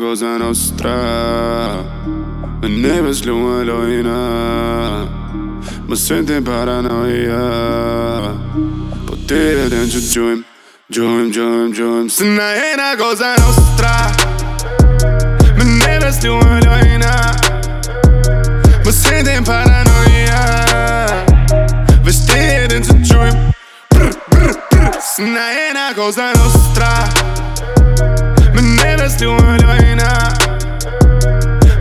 cosa nostra. Me neve s'luën lojna Më sënti paranoia. Po tire dhe në që gjojmë Gjojmë, gjojmë, gjojmë Se na jena cosa nostra. Me neve s'luën lojna Më sënti paranoia. Vestire dhe në që gjojmë Brr, brr, Me neve s'luën lojna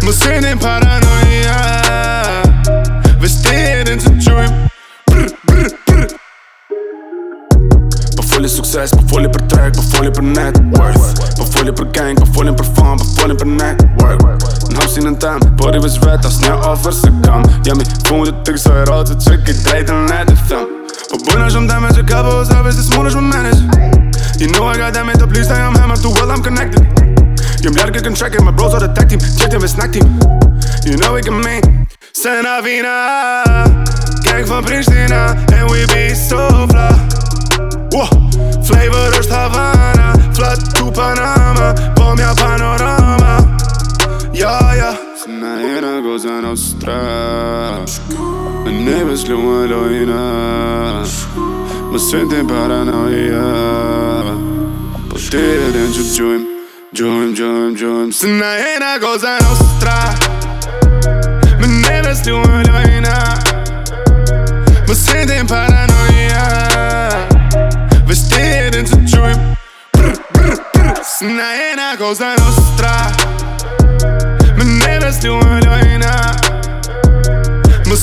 Më sënti paranoia. Vestire dhe në që gjojmë Brr, brr, brr. Po foli sukses, po foli për trek, po foli për net worth. Po foli për gang, po foli për fan, po foli për network. Në hapsin në tem, po i veç vet, as një offer se kam. Jam i fundit të kësoj rotë që ki drejtë në net i thëm Po bujna shumë teme që ka po ozave se s'mun është më manage. You know I got the police, I am hammer too well, I'm connected Jam ljarë kërkën tracker, my bros are the tag team, qertim e snack team. You know we can make Se na vina. Gang from Prishtina And we be so fly. Whoa. Flavor është Havana. Flat to Panama. Po mja panorama. Ja, ja Se na jena cosa nostra Me neve s'luën lojna Më sëntin paranoia. Po tire dhe në që gjojmë Gjojmë, gjojmë, gjojmë Se na jena cosa nostra Me neve s'luën lojna Më sëntin paranoia Vestire në që gjojmë Brr, brr, brr Se na jena cosa nostra Me neve s'luën lojna Më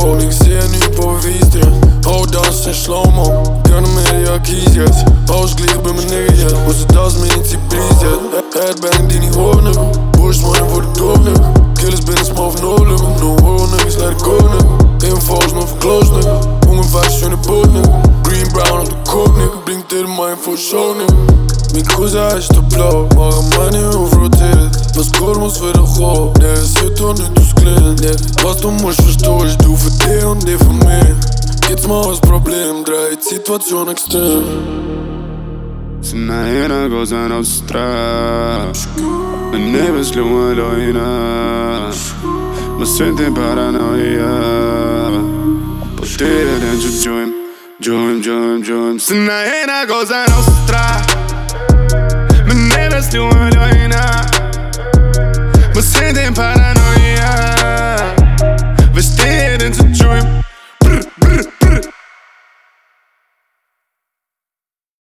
for popo Nik si e një po vistje Ho dans në shlomo Kërë me rja kizjes Ho shklik bë më nigjet Ose das me një si prizjet Headbang di një ho nigga Bush money for the dope nigga Killers small no nigga No ho niggas let it go nigga Infos no for close nigga Unge fashion e boot nigga Green brown on the coke nigga Blink til mind for show nigga Mi kuza është të plo Maga mani u vrotirit Pas kur mos vërë ho Neve si të një të sklin Neve pas të më shpështojsh Du fëte unë dhe fëmi Kitë ma është problem Drejt situacion ekstrem Se na jena cosa nostra Me neve s'luën lojna Më sëntin paranoia Po tire dhe në që gjojmë Gjojmë, gjojmë, gjojmë Se na jena cosa nostra Me neve s'luën lojna into dream.